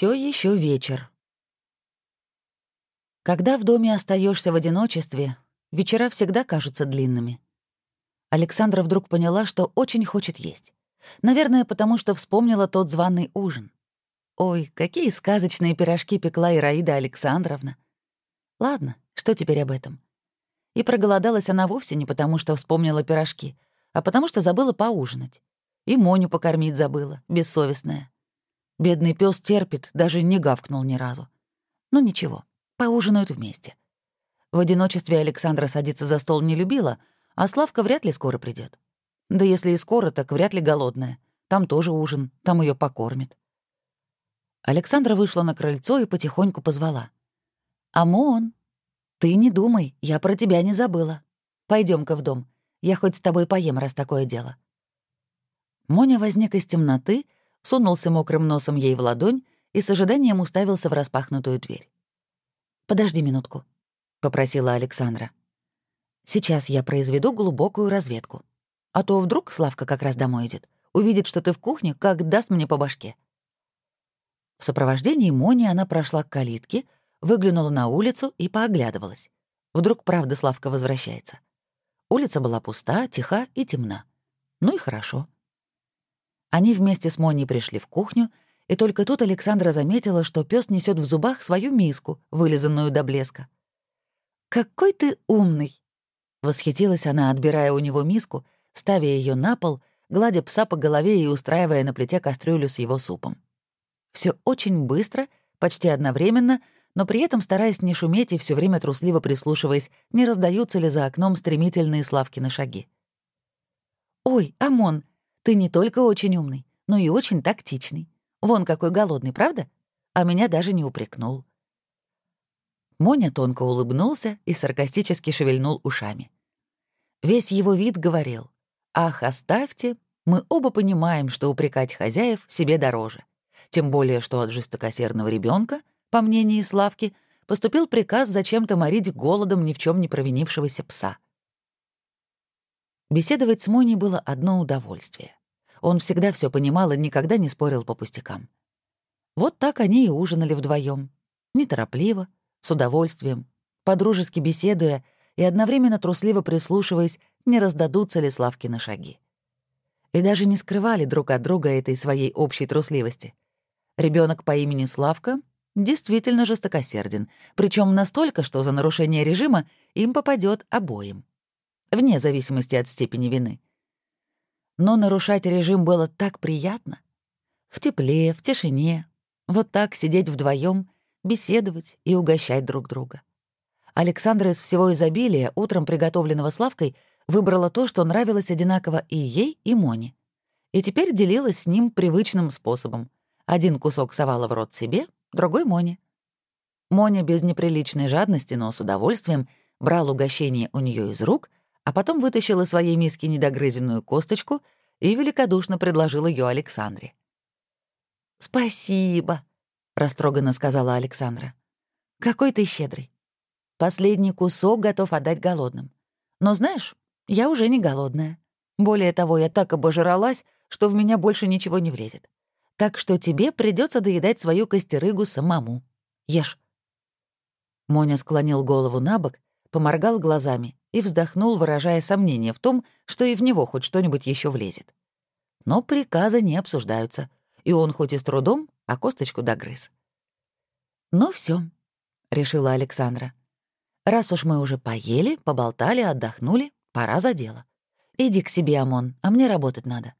все еще вечер. Когда в доме остаешься в одиночестве, вечера всегда кажутся длинными. Александра вдруг поняла, что очень хочет есть. Наверное, потому что вспомнила тот званый ужин. Ой, какие сказочные пирожки пекла Ираида Александровна. Ладно, что теперь об этом? И проголодалась она вовсе не потому, что вспомнила пирожки, а потому что забыла поужинать. И Моню покормить забыла, бессовестная. Бедный пес терпит, даже не гавкнул ни разу. Ну ничего, поужинают вместе. В одиночестве Александра садиться за стол не любила, а Славка вряд ли скоро придет. Да если и скоро, так вряд ли голодная. Там тоже ужин, там ее покормят. Александра вышла на крыльцо и потихоньку позвала. «Амон, ты не думай, я про тебя не забыла. пойдем ка в дом, я хоть с тобой поем, раз такое дело». Моня возник из темноты, сунулся мокрым носом ей в ладонь и с ожиданием уставился в распахнутую дверь. «Подожди минутку», — попросила Александра. «Сейчас я произведу глубокую разведку. А то вдруг Славка как раз домой идет, увидит, что ты в кухне, как даст мне по башке». В сопровождении Мони она прошла к калитке, выглянула на улицу и пооглядывалась. Вдруг правда Славка возвращается. Улица была пуста, тиха и темна. Ну и хорошо. Они вместе с Моней пришли в кухню, и только тут Александра заметила, что пес несет в зубах свою миску, вылизанную до блеска. «Какой ты умный!» — восхитилась она, отбирая у него миску, ставя ее на пол, гладя пса по голове и устраивая на плите кастрюлю с его супом. Все очень быстро, почти одновременно, но при этом стараясь не шуметь и все время трусливо прислушиваясь, не раздаются ли за окном стремительные Славкины шаги. «Ой, Амон, ты не только очень умный, но и очень тактичный. Вон какой голодный, правда? А меня даже не упрекнул». Моня тонко улыбнулся и саркастически шевельнул ушами. Весь его вид говорил, «Ах, оставьте, мы оба понимаем, что упрекать хозяев себе дороже. Тем более, что от жестокосердного ребенка, по мнению Славки, поступил приказ зачем-то морить голодом ни в чем не провинившегося пса. Беседовать с Моней было одно удовольствие. Он всегда все понимал и никогда не спорил по пустякам. Вот так они и ужинали вдвоем, неторопливо, с удовольствием, подружески беседуя и одновременно трусливо прислушиваясь, не раздадутся ли Славкины шаги. И даже не скрывали друг от друга этой своей общей трусливости. Ребенок по имени Славка действительно жестокосерден, причем настолько, что за нарушение режима им попадет обоим, вне зависимости от степени вины. Но нарушать режим было так приятно. В тепле, в тишине, вот так сидеть вдвоем, беседовать и угощать друг друга. Александра из всего изобилия, утром приготовленного Славкой, выбрала то, что нравилось одинаково и ей, и Моне. И теперь делилась с ним привычным способом — один кусок совала в рот себе, другой — Моне. Моня без неприличной жадности, но с удовольствием брал угощение у нее из рук, а потом вытащил из своей миски недогрызенную косточку и великодушно предложил ее Александре. «Спасибо», — растроганно сказала Александра. «Какой ты щедрый. Последний кусок готов отдать голодным. Но знаешь, я уже не голодная. Более того, я так обожралась, что в меня больше ничего не влезет. Так что тебе придется доедать свою костерыгу самому. Ешь». Моня склонил голову на бок, поморгал глазами и вздохнул, выражая сомнение в том, что и в него хоть что-нибудь еще влезет. Но приказы не обсуждаются, и он хоть и с трудом, а косточку догрыз. «Ну все, решила Александра. «Раз уж мы уже поели, поболтали, отдохнули, пора за дело. Иди к себе, Амон, а мне работать надо.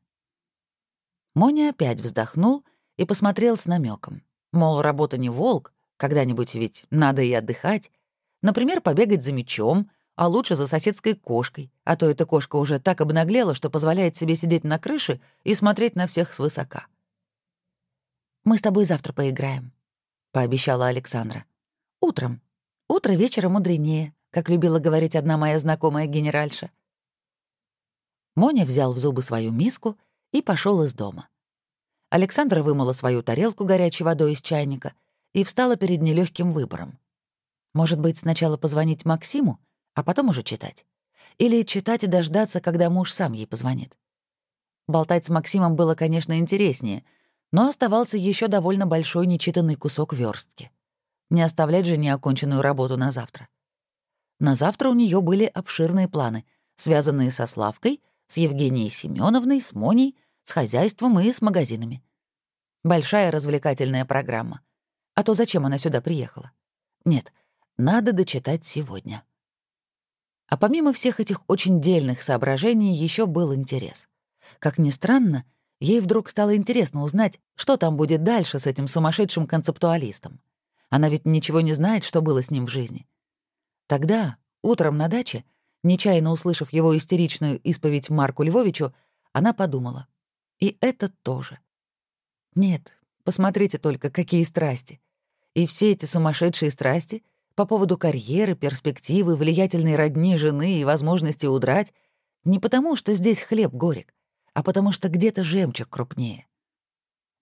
Моня опять вздохнул и посмотрел с намеком. Мол, работа не волк, когда-нибудь ведь надо и отдыхать. Например, побегать за мечом, а лучше за соседской кошкой, а то эта кошка уже так обнаглела, что позволяет себе сидеть на крыше и смотреть на всех свысока. «Мы с тобой завтра поиграем», — пообещала Александра. «Утром. Утро вечера мудренее», как любила говорить одна моя знакомая генеральша. Моня взял в зубы свою миску — и пошел из дома. Александра вымыла свою тарелку горячей водой из чайника и встала перед нелегким выбором. Может быть, сначала позвонить Максиму, а потом уже читать. Или читать и дождаться, когда муж сам ей позвонит. Болтать с Максимом было, конечно, интереснее, Но оставался еще довольно большой нечитанный кусок верстки. Не оставлять же неоконченную работу на завтра. На завтра у нее были обширные планы, связанные со Славкой, с Евгенией Семеновной, с Моней, с хозяйством и с магазинами. Большая развлекательная программа. А то зачем она сюда приехала? Нет, надо дочитать сегодня. А помимо всех этих очень дельных соображений еще был интерес. Как ни странно, ей вдруг стало интересно узнать, что там будет дальше с этим сумасшедшим концептуалистом. Она ведь ничего не знает, что было с ним в жизни. Тогда, утром на даче, нечаянно услышав его истеричную исповедь Марку Львовичу, она подумала. И это тоже. Нет, посмотрите только, какие страсти. И все эти сумасшедшие страсти по поводу карьеры, перспективы, влиятельной родни жены и возможности удрать не потому, что здесь хлеб горек, а потому что где-то жемчуг крупнее.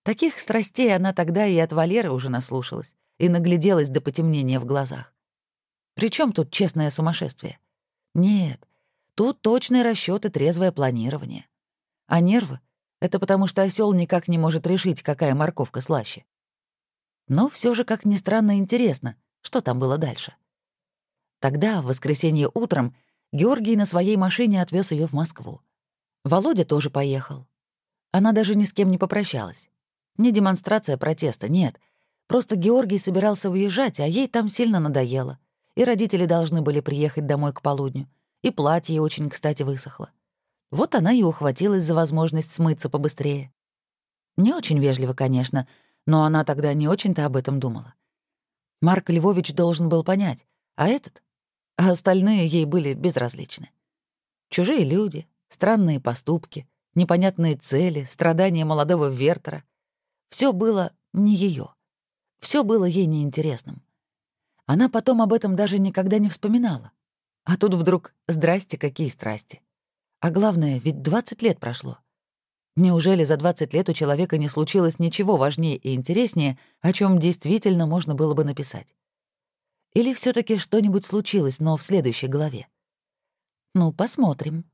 Таких страстей она тогда и от Валеры уже наслушалась и нагляделась до потемнения в глазах. Причем тут честное сумасшествие? Нет, тут точный расчет и трезвое планирование. А нервы — это потому что осел никак не может решить, какая морковка слаще. Но все же, как ни странно, интересно — что там было дальше? Тогда, в воскресенье утром, Георгий на своей машине отвез ее в Москву. Володя тоже поехал. Она даже ни с кем не попрощалась. Не демонстрация протеста, нет. Просто Георгий собирался уезжать, а ей там сильно надоело. И родители должны были приехать домой к полудню. И платье очень, кстати, высохло. Вот она и ухватилась за возможность смыться побыстрее. Не очень вежливо, конечно, но она тогда не очень-то об этом думала. Марк Львович должен был понять, а этот? А остальные ей были безразличны. Чужие люди, странные поступки, непонятные цели, страдания молодого Вертера. Все было не ее. Все было ей неинтересным. Она потом об этом даже никогда не вспоминала. А тут вдруг «здрасте, какие страсти». А главное, ведь 20 лет прошло. Неужели за 20 лет у человека не случилось ничего важнее и интереснее, о чем действительно можно было бы написать? Или все таки что-нибудь случилось, но в следующей главе? Ну, посмотрим.